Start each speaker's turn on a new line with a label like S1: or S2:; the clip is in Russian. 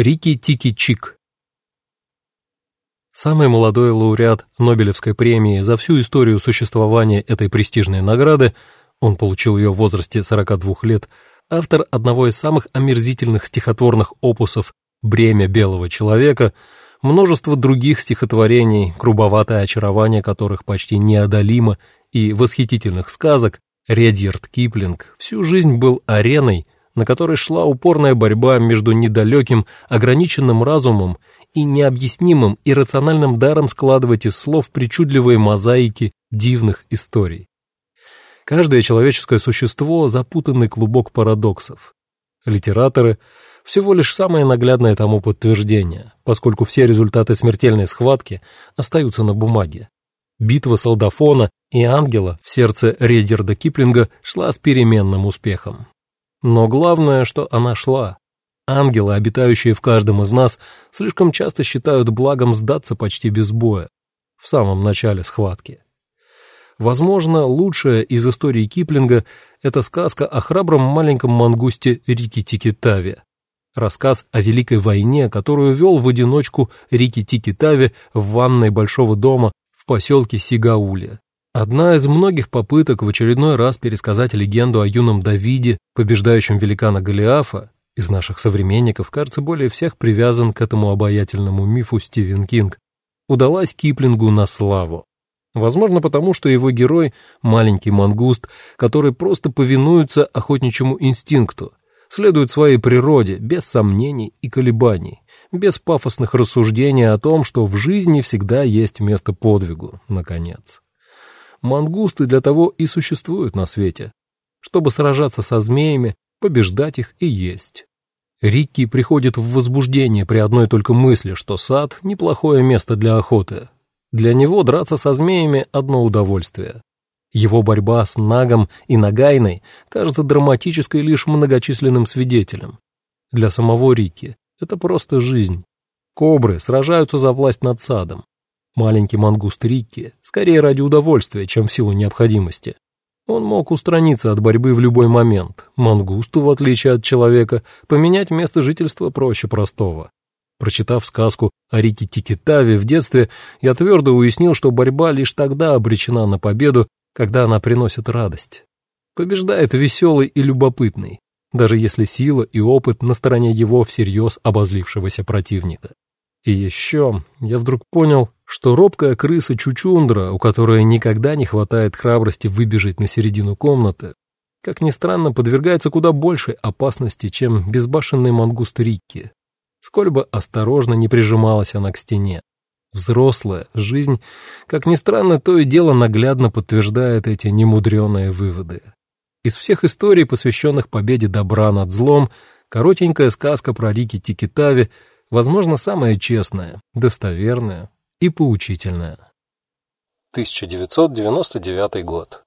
S1: Рики Тики Чик. Самый молодой лауреат Нобелевской премии за всю историю существования этой престижной награды, он получил ее в возрасте 42 лет, автор одного из самых омерзительных стихотворных опусов «Бремя белого человека», множество других стихотворений, грубоватое очарование которых почти неодолимо, и восхитительных сказок, Редьярд Киплинг всю жизнь был ареной, на которой шла упорная борьба между недалеким, ограниченным разумом и необъяснимым иррациональным даром складывать из слов причудливые мозаики дивных историй. Каждое человеческое существо — запутанный клубок парадоксов. Литераторы — всего лишь самое наглядное тому подтверждение, поскольку все результаты смертельной схватки остаются на бумаге. Битва солдафона и ангела в сердце Редерда Киплинга шла с переменным успехом. Но главное, что она шла, Ангелы, обитающие в каждом из нас, слишком часто считают благом сдаться почти без боя, в самом начале схватки. Возможно, лучшая из историй Киплинга — это сказка о храбром маленьком мангусте Рики Тики Рассказ о Великой войне, которую вел в одиночку Рики Тики в ванной большого дома в поселке Сигауле. Одна из многих попыток в очередной раз пересказать легенду о юном Давиде, побеждающем великана Голиафа, из наших современников, кажется, более всех привязан к этому обаятельному мифу Стивен Кинг, удалась Киплингу на славу. Возможно, потому что его герой — маленький мангуст, который просто повинуется охотничьему инстинкту, следует своей природе, без сомнений и колебаний, без пафосных рассуждений о том, что в жизни всегда есть место подвигу, наконец. Мангусты для того и существуют на свете, чтобы сражаться со змеями, побеждать их и есть. Рикки приходит в возбуждение при одной только мысли, что сад — неплохое место для охоты. Для него драться со змеями — одно удовольствие. Его борьба с Нагом и Нагайной кажется драматической лишь многочисленным свидетелем. Для самого Рикки это просто жизнь. Кобры сражаются за власть над садом. Маленький мангуст Рикки скорее ради удовольствия, чем в силу необходимости. Он мог устраниться от борьбы в любой момент. Мангусту, в отличие от человека, поменять место жительства проще простого. Прочитав сказку о Рике Тикитаве в детстве, я твердо уяснил, что борьба лишь тогда обречена на победу, когда она приносит радость. Побеждает веселый и любопытный, даже если сила и опыт на стороне его всерьез обозлившегося противника. И еще я вдруг понял, что робкая крыса Чучундра, у которой никогда не хватает храбрости выбежать на середину комнаты, как ни странно, подвергается куда большей опасности, чем безбашенный мангуст Рикки. Сколь бы осторожно не прижималась она к стене. Взрослая жизнь, как ни странно, то и дело наглядно подтверждает эти немудреные выводы. Из всех историй, посвященных победе добра над злом, коротенькая сказка про Рики Тикитави, возможно, самая честная, достоверная и поучительная. 1999 год.